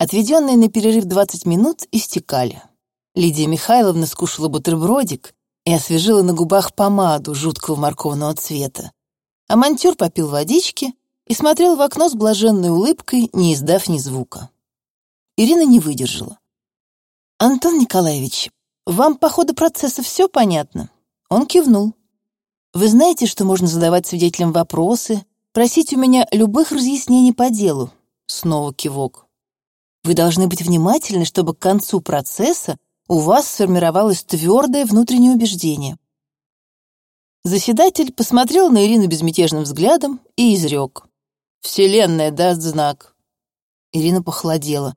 Отведенные на перерыв 20 минут истекали. Лидия Михайловна скушала бутербродик и освежила на губах помаду жуткого морковного цвета. А монтюр попил водички и смотрел в окно с блаженной улыбкой, не издав ни звука. Ирина не выдержала. «Антон Николаевич, вам по ходу процесса все понятно?» Он кивнул. «Вы знаете, что можно задавать свидетелям вопросы, просить у меня любых разъяснений по делу?» Снова кивок. «Вы должны быть внимательны, чтобы к концу процесса у вас сформировалось твердое внутреннее убеждение». Заседатель посмотрел на Ирину безмятежным взглядом и изрек. «Вселенная даст знак». Ирина похолодела.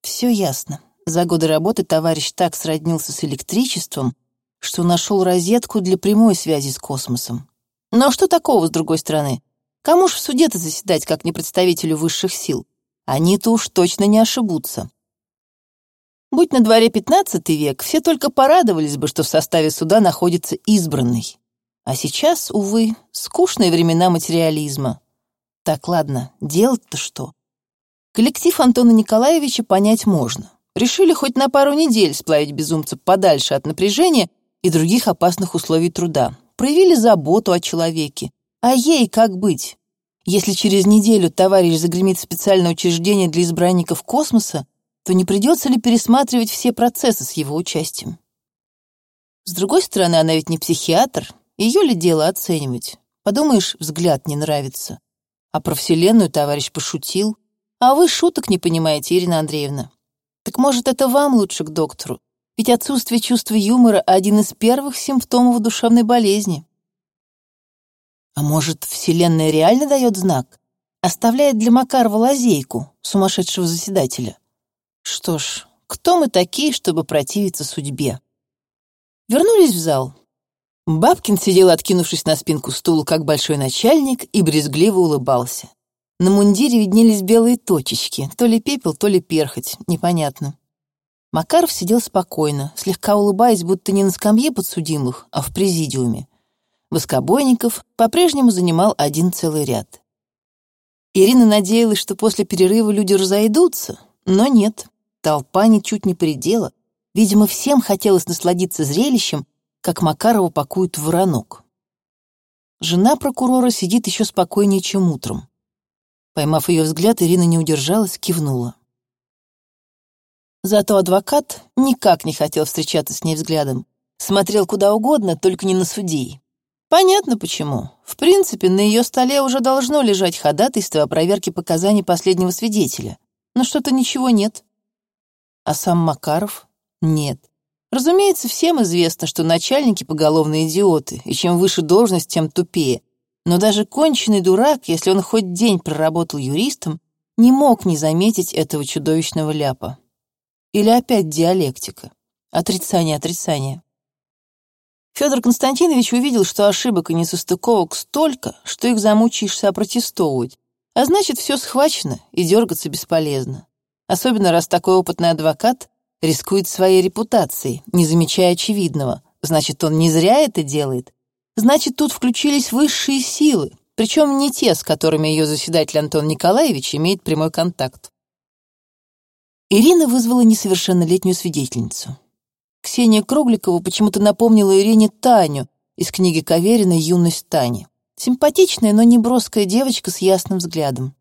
«Все ясно. За годы работы товарищ так сроднился с электричеством, что нашел розетку для прямой связи с космосом. Но что такого, с другой стороны? Кому ж в суде-то заседать, как не представителю высших сил? Они-то уж точно не ошибутся. Будь на дворе пятнадцатый век, все только порадовались бы, что в составе суда находится избранный. А сейчас, увы, скучные времена материализма. Так, ладно, делать-то что? Коллектив Антона Николаевича понять можно. Решили хоть на пару недель сплавить безумца подальше от напряжения и других опасных условий труда. Проявили заботу о человеке. А ей как быть? Если через неделю товарищ загремит в специальное учреждение для избранников космоса, то не придется ли пересматривать все процессы с его участием? С другой стороны, она ведь не психиатр, ее ли дело оценивать? Подумаешь, взгляд не нравится. А про Вселенную товарищ пошутил. А вы шуток не понимаете, Ирина Андреевна. Так может, это вам лучше к доктору? Ведь отсутствие чувства юмора — один из первых симптомов душевной болезни. А может, Вселенная реально дает знак? Оставляет для Макарова лазейку, сумасшедшего заседателя? Что ж, кто мы такие, чтобы противиться судьбе? Вернулись в зал. Бабкин сидел, откинувшись на спинку стула, как большой начальник, и брезгливо улыбался. На мундире виднелись белые точечки, то ли пепел, то ли перхоть, непонятно. Макаров сидел спокойно, слегка улыбаясь, будто не на скамье подсудимых, а в президиуме. Воскобойников по-прежнему занимал один целый ряд. Ирина надеялась, что после перерыва люди разойдутся, но нет, толпа ничуть не предела. Видимо, всем хотелось насладиться зрелищем, как Макарова пакуют в воронок. Жена прокурора сидит еще спокойнее, чем утром. Поймав ее взгляд, Ирина не удержалась, кивнула. Зато адвокат никак не хотел встречаться с ней взглядом. Смотрел куда угодно, только не на судей. Понятно почему. В принципе, на ее столе уже должно лежать ходатайство о проверке показаний последнего свидетеля. Но что-то ничего нет. А сам Макаров? Нет. Разумеется, всем известно, что начальники поголовные идиоты, и чем выше должность, тем тупее. Но даже конченый дурак, если он хоть день проработал юристом, не мог не заметить этого чудовищного ляпа. Или опять диалектика. Отрицание отрицания. Федор Константинович увидел, что ошибок и несостыковок столько, что их замучаешься опротестовывать. А значит, все схвачено, и дергаться бесполезно. Особенно, раз такой опытный адвокат рискует своей репутацией, не замечая очевидного. Значит, он не зря это делает. Значит, тут включились высшие силы, причем не те, с которыми ее заседатель Антон Николаевич имеет прямой контакт. Ирина вызвала несовершеннолетнюю свидетельницу. Ксения Кругликова почему-то напомнила Ирине Таню из книги Каверина «Юность Тани». Симпатичная, но не броская девочка с ясным взглядом.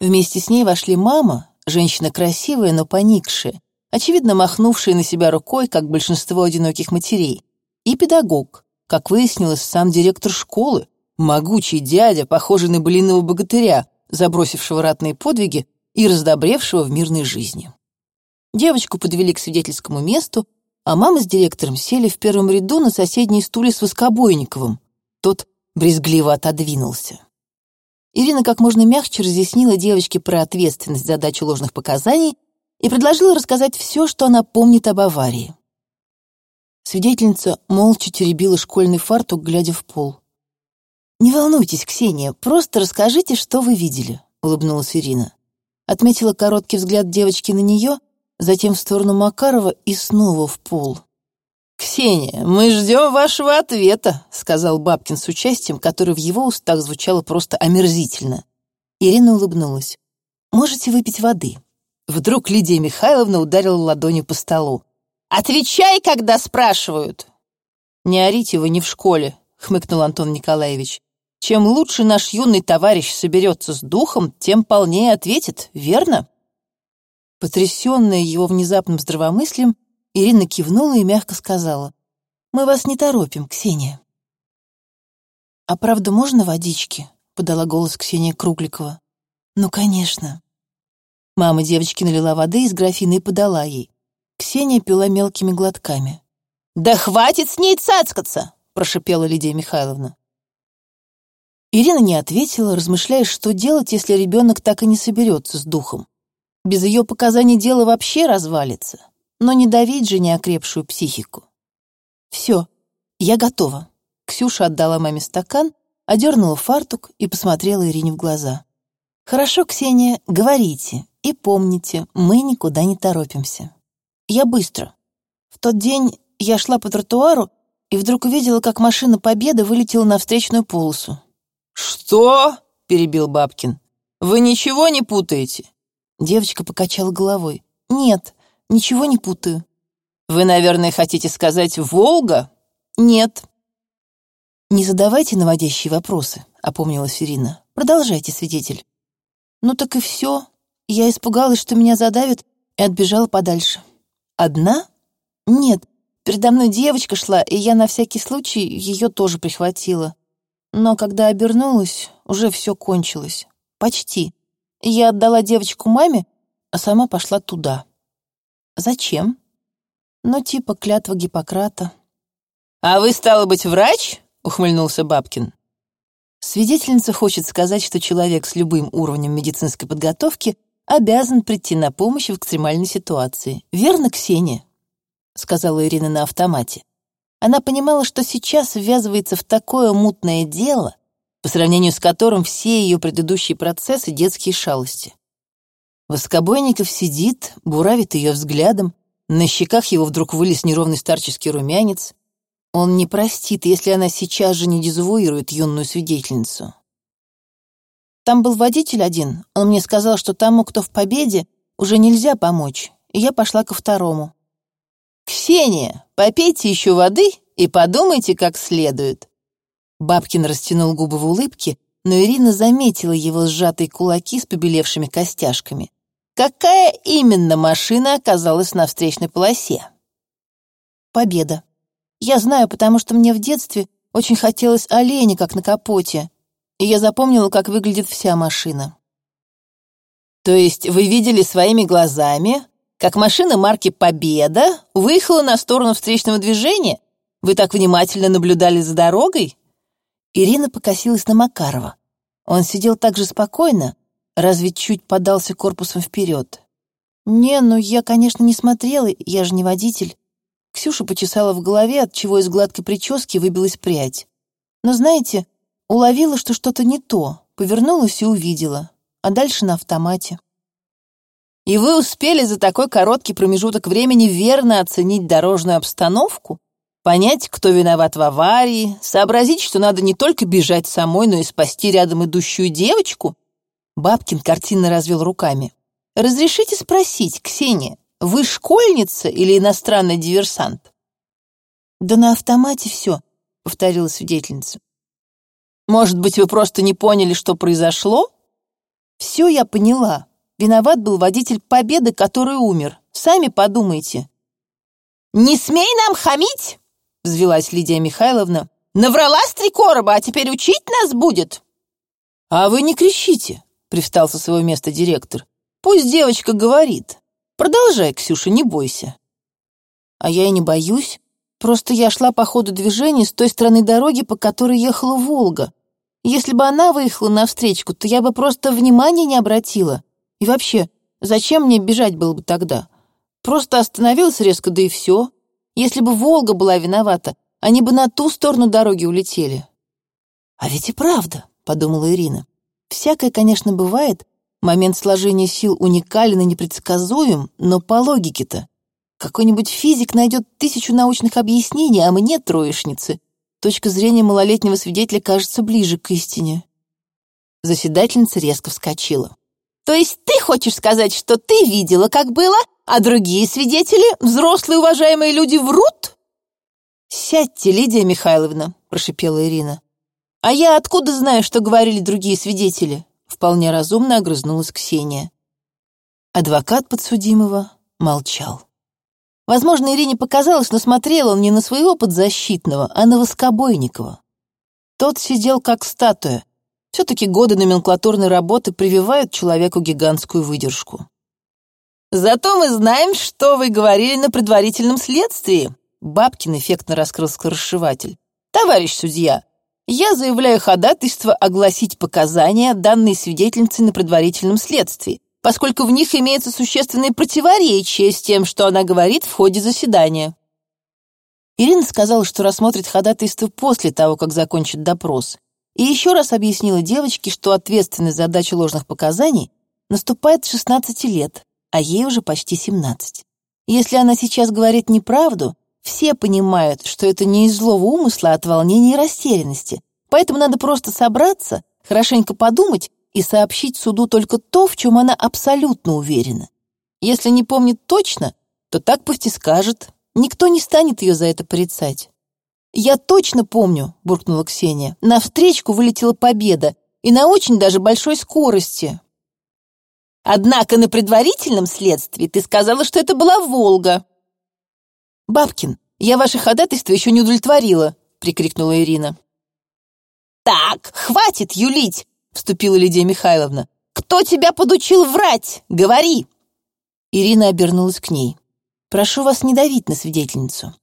Вместе с ней вошли мама, женщина красивая, но поникшая, очевидно махнувшая на себя рукой, как большинство одиноких матерей, и педагог, как выяснилось, сам директор школы, могучий дядя, похожий на былиного богатыря, забросившего ратные подвиги и раздобревшего в мирной жизни. Девочку подвели к свидетельскому месту, а мама с директором сели в первом ряду на соседней стуле с Воскобойниковым. Тот брезгливо отодвинулся. Ирина как можно мягче разъяснила девочке про ответственность за дачу ложных показаний и предложила рассказать все, что она помнит об аварии. Свидетельница молча теребила школьный фартук, глядя в пол. «Не волнуйтесь, Ксения, просто расскажите, что вы видели», — улыбнулась Ирина отметила короткий взгляд девочки на нее, затем в сторону Макарова и снова в пол. «Ксения, мы ждем вашего ответа», — сказал Бабкин с участием, которое в его устах звучало просто омерзительно. Ирина улыбнулась. «Можете выпить воды. Вдруг Лидия Михайловна ударила ладонью по столу. «Отвечай, когда спрашивают!» «Не орите вы не в школе», — хмыкнул Антон Николаевич. «Чем лучше наш юный товарищ соберется с духом, тем полнее ответит, верно?» Потрясенная его внезапным здравомыслием, Ирина кивнула и мягко сказала. «Мы вас не торопим, Ксения». «А правда можно водички?» — подала голос Ксения Кругликова. «Ну, конечно». Мама девочки налила воды из графины и подала ей. Ксения пила мелкими глотками. «Да хватит с ней цацкаться!» — прошипела Лидия Михайловна. Ирина не ответила, размышляя, что делать, если ребенок так и не соберется с духом. Без ее показаний дело вообще развалится, но не давить же неокрепшую психику. «Все, я готова». Ксюша отдала маме стакан, одернула фартук и посмотрела Ирине в глаза. «Хорошо, Ксения, говорите, и помните, мы никуда не торопимся. Я быстро. В тот день я шла по тротуару и вдруг увидела, как машина Победы вылетела на встречную полосу. «Что?» — перебил Бабкин. «Вы ничего не путаете?» Девочка покачала головой. «Нет, ничего не путаю». «Вы, наверное, хотите сказать «Волга»?» «Нет». «Не задавайте наводящие вопросы», — опомнилась Ирина. «Продолжайте, свидетель». «Ну так и все», я испугалась, что меня задавят, и отбежала подальше. Одна? Нет, передо мной девочка шла, и я на всякий случай ее тоже прихватила. Но когда обернулась, уже все кончилось. Почти. Я отдала девочку маме, а сама пошла туда. Зачем? Ну, типа клятва Гиппократа. «А вы, стало быть, врач?» — ухмыльнулся Бабкин. Свидетельница хочет сказать, что человек с любым уровнем медицинской подготовки обязан прийти на помощь в экстремальной ситуации. Верно, Ксения?» — сказала Ирина на автомате. Она понимала, что сейчас ввязывается в такое мутное дело, по сравнению с которым все ее предыдущие процессы — детские шалости. Воскобойников сидит, буравит ее взглядом, на щеках его вдруг вылез неровный старческий румянец. Он не простит, если она сейчас же не дезавуирует юную свидетельницу. Там был водитель один, он мне сказал, что тому, кто в победе, уже нельзя помочь, и я пошла ко второму. «Ксения, попейте еще воды и подумайте как следует». Бабкин растянул губы в улыбке, но Ирина заметила его сжатые кулаки с побелевшими костяшками. «Какая именно машина оказалась на встречной полосе?» «Победа. Я знаю, потому что мне в детстве очень хотелось оленя, как на капоте, и я запомнила, как выглядит вся машина. То есть вы видели своими глазами, как машина марки «Победа» выехала на сторону встречного движения? Вы так внимательно наблюдали за дорогой? Ирина покосилась на Макарова. Он сидел так же спокойно, разве чуть подался корпусом вперед. «Не, ну я, конечно, не смотрела, я же не водитель». Ксюша почесала в голове, от чего из гладкой прически выбилась прядь. «Но знаете, Уловила, что что-то не то, повернулась и увидела, а дальше на автомате. И вы успели за такой короткий промежуток времени верно оценить дорожную обстановку, понять, кто виноват в аварии, сообразить, что надо не только бежать самой, но и спасти рядом идущую девочку? Бабкин картинно развел руками. «Разрешите спросить, Ксения, вы школьница или иностранный диверсант?» «Да на автомате все», — повторила свидетельница. Может быть, вы просто не поняли, что произошло? Все я поняла. Виноват был водитель Победы, который умер. Сами подумайте. «Не смей нам хамить!» — взвелась Лидия Михайловна. «Наврала с три короба, а теперь учить нас будет!» «А вы не кричите!» — привстал со своего места директор. «Пусть девочка говорит. Продолжай, Ксюша, не бойся». «А я и не боюсь. Просто я шла по ходу движения с той стороны дороги, по которой ехала Волга. Если бы она выехала навстречу, то я бы просто внимания не обратила. И вообще, зачем мне бежать было бы тогда? Просто остановилась резко, да и все. Если бы Волга была виновата, они бы на ту сторону дороги улетели. А ведь и правда, подумала Ирина. Всякое, конечно, бывает. Момент сложения сил уникален и непредсказуем, но по логике-то какой-нибудь физик найдет тысячу научных объяснений, а мне, троечнице, точка зрения малолетнего свидетеля кажется ближе к истине. Заседательница резко вскочила. То есть ты хочешь сказать, что ты видела, как было, а другие свидетели, взрослые уважаемые люди, врут? Сядьте, Лидия Михайловна, прошипела Ирина. А я откуда знаю, что говорили другие свидетели? Вполне разумно огрызнулась Ксения. Адвокат подсудимого молчал. Возможно, Ирине показалось, но смотрел он не на своего подзащитного, а на Воскобойникова. Тот сидел как статуя. Все-таки годы номенклатурной работы прививают человеку гигантскую выдержку. «Зато мы знаем, что вы говорили на предварительном следствии», Бабкин эффектно раскрыл скоросшиватель. «Товарищ судья, я заявляю ходатайство огласить показания, данной свидетельницы на предварительном следствии, поскольку в них имеется существенное противоречие с тем, что она говорит в ходе заседания. Ирина сказала, что рассмотрит ходатайство после того, как закончит допрос, и еще раз объяснила девочке, что ответственность за дачу ложных показаний наступает с 16 лет, а ей уже почти 17. Если она сейчас говорит неправду, все понимают, что это не из злого умысла, а от волнения и растерянности, поэтому надо просто собраться, хорошенько подумать и сообщить суду только то, в чем она абсолютно уверена. Если не помнит точно, то так пусть и скажет. Никто не станет ее за это порицать. «Я точно помню», — буркнула Ксения. «На встречку вылетела победа, и на очень даже большой скорости». «Однако на предварительном следствии ты сказала, что это была «Волга». «Бабкин, я ваше ходатайство еще не удовлетворила», — прикрикнула Ирина. «Так, хватит юлить!» вступила Лидия Михайловна. «Кто тебя подучил врать? Говори!» Ирина обернулась к ней. «Прошу вас не давить на свидетельницу».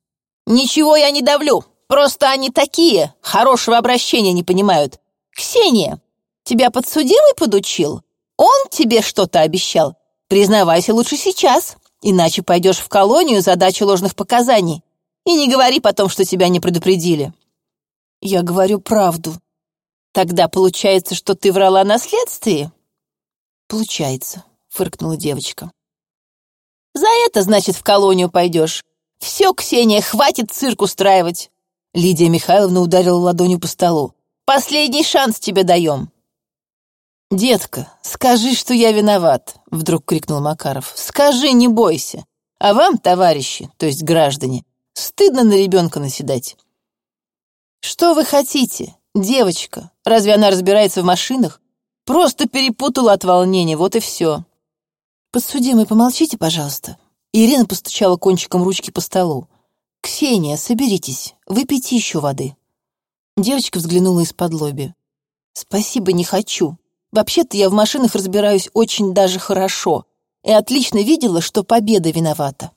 «Ничего я не давлю. Просто они такие, хорошего обращения не понимают. Ксения, тебя подсудимый подучил? Он тебе что-то обещал? Признавайся лучше сейчас, иначе пойдешь в колонию за дачу ложных показаний. И не говори потом, что тебя не предупредили». «Я говорю правду», Тогда получается, что ты врала на следствии? Получается, фыркнула девочка. За это, значит, в колонию пойдешь. Все, Ксения, хватит цирк устраивать. Лидия Михайловна ударила ладонью по столу. Последний шанс тебе даем. «Детка, скажи, что я виноват», — вдруг крикнул Макаров. «Скажи, не бойся. А вам, товарищи, то есть граждане, стыдно на ребенка наседать». «Что вы хотите? Девочка, разве она разбирается в машинах? Просто перепутала от волнения, вот и все. Подсудимый, помолчите, пожалуйста. Ирина постучала кончиком ручки по столу. «Ксения, соберитесь, выпейте еще воды». Девочка взглянула из-под лоби. «Спасибо, не хочу. Вообще-то я в машинах разбираюсь очень даже хорошо и отлично видела, что победа виновата».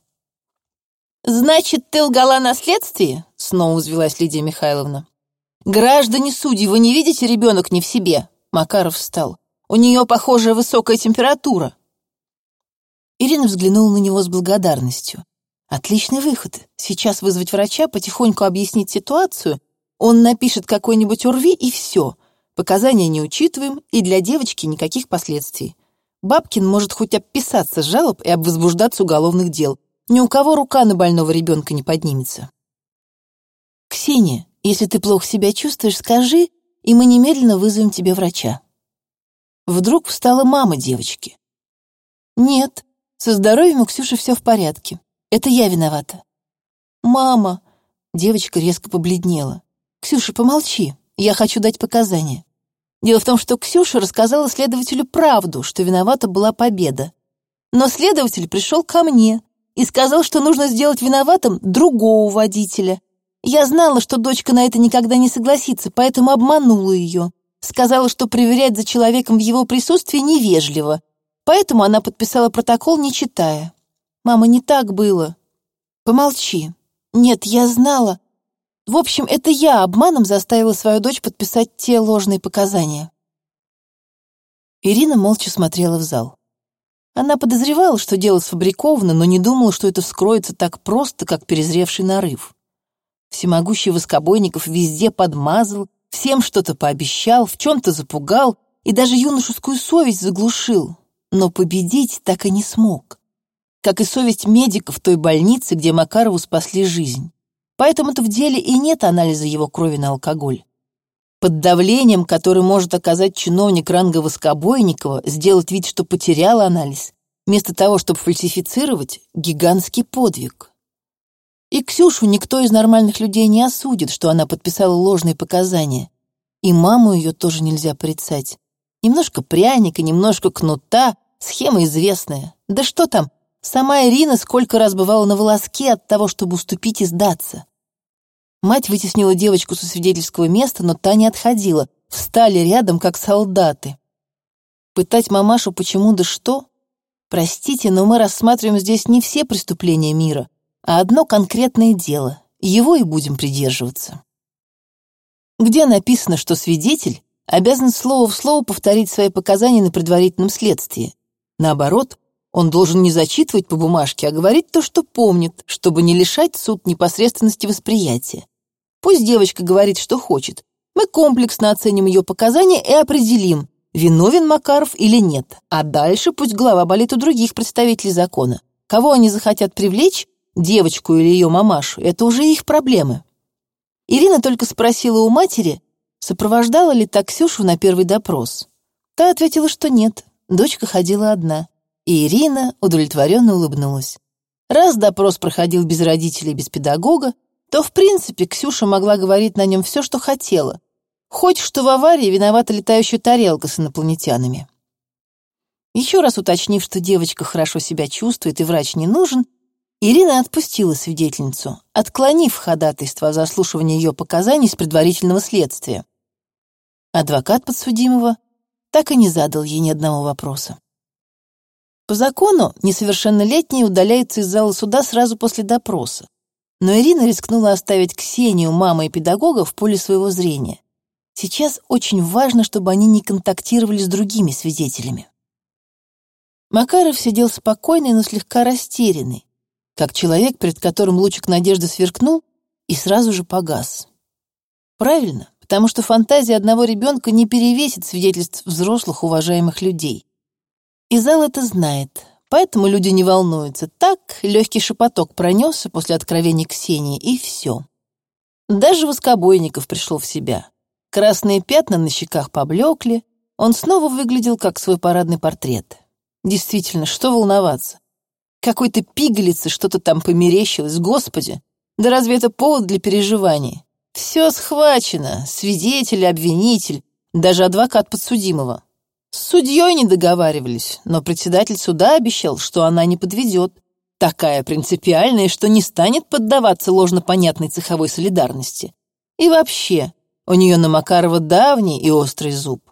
«Значит, ты лгала на следствии?» — снова взвелась Лидия Михайловна. «Граждане судьи, вы не видите, ребенок не в себе?» Макаров встал. «У нее, похоже, высокая температура». Ирина взглянула на него с благодарностью. «Отличный выход. Сейчас вызвать врача, потихоньку объяснить ситуацию. Он напишет какой-нибудь урви, и все. Показания не учитываем, и для девочки никаких последствий. Бабкин может хоть обписаться с жалоб и обвозбуждаться уголовных дел. Ни у кого рука на больного ребенка не поднимется». «Ксения, если ты плохо себя чувствуешь, скажи, и мы немедленно вызовем тебе врача». Вдруг встала мама девочки. «Нет, со здоровьем у Ксюши все в порядке. Это я виновата». «Мама!» Девочка резко побледнела. «Ксюша, помолчи, я хочу дать показания». Дело в том, что Ксюша рассказала следователю правду, что виновата была победа. Но следователь пришел ко мне и сказал, что нужно сделать виноватым другого водителя, я знала, что дочка на это никогда не согласится, поэтому обманула ее. Сказала, что проверять за человеком в его присутствии невежливо. Поэтому она подписала протокол, не читая. «Мама, не так было». «Помолчи». «Нет, я знала». В общем, это я обманом заставила свою дочь подписать те ложные показания. Ирина молча смотрела в зал. Она подозревала, что дело сфабриковано, но не думала, что это вскроется так просто, как перезревший нарыв. Всемогущий Воскобойников везде подмазал, всем что-то пообещал, в чем-то запугал и даже юношескую совесть заглушил, но победить так и не смог. Как и совесть медиков той больнице, где Макарову спасли жизнь. Поэтому-то в деле и нет анализа его крови на алкоголь. Под давлением, которое может оказать чиновник ранга Воскобойникова, сделать вид, что потерял анализ, вместо того, чтобы фальсифицировать, гигантский подвиг. И Ксюшу никто из нормальных людей не осудит, что она подписала ложные показания. И маму ее тоже нельзя порицать. Немножко пряника, немножко кнута, схема известная. Да что там, сама Ирина сколько раз бывала на волоске от того, чтобы уступить и сдаться. Мать вытеснила девочку со свидетельского места, но та не отходила. Встали рядом, как солдаты. Пытать мамашу почему да что? Простите, но мы рассматриваем здесь не все преступления мира, а одно конкретное дело. Его и будем придерживаться. Где написано, что свидетель обязан слово в слово повторить свои показания на предварительном следствии? Наоборот, он должен не зачитывать по бумажке, а говорить то, что помнит, чтобы не лишать суд непосредственности восприятия. Пусть девочка говорит, что хочет. Мы комплексно оценим ее показания и определим, виновен Макаров или нет. А дальше пусть голова болит у других представителей закона. Кого они захотят привлечь, девочку или ее мамашу, это уже их проблемы. Ирина только спросила у матери, сопровождала ли таксюшу на первый допрос. Та ответила, что нет, дочка ходила одна. И Ирина удовлетворенно улыбнулась. Раз допрос проходил без родителей, без педагога, то, в принципе, Ксюша могла говорить на нем все, что хотела. Хоть что в аварии виновата летающая тарелка с инопланетянами. Еще раз уточнив, что девочка хорошо себя чувствует и врач не нужен, Ирина отпустила свидетельницу, отклонив ходатайство о заслушивании ее показаний с предварительного следствия. Адвокат подсудимого так и не задал ей ни одного вопроса. По закону несовершеннолетние удаляются из зала суда сразу после допроса но Ирина рискнула оставить Ксению, мамы и педагога в поле своего зрения. Сейчас очень важно, чтобы они не контактировали с другими свидетелями. Макаров сидел спокойный, но слегка растерянный, как человек, перед которым лучик надежды сверкнул и сразу же погас. Правильно, потому что фантазия одного ребенка не перевесит свидетельств взрослых уважаемых людей. И зал это знает, Поэтому люди не волнуются. Так, легкий шепоток пронесся после откровений Ксении, и все. Даже Воскобойников пришел в себя. Красные пятна на щеках поблекли, он снова выглядел как свой парадный портрет. Действительно, что волноваться? Какой-то пигалице что-то там померещилось, господи! Да разве это повод для переживаний? Все схвачено, свидетель, обвинитель, даже адвокат подсудимого. С судьей не договаривались, но председатель суда обещал, что она не подведет. Такая принципиальная, что не станет поддаваться ложнопонятной цеховой солидарности. И вообще, у нее на Макарова давний и острый зуб.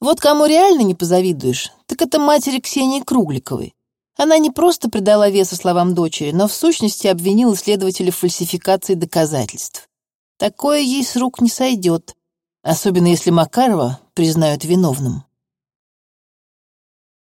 Вот кому реально не позавидуешь, так это матери Ксении Кругликовой. Она не просто придала веса словам дочери, но в сущности обвинила следователя в фальсификации доказательств. Такое ей с рук не сойдет, особенно если Макарова признают виновным.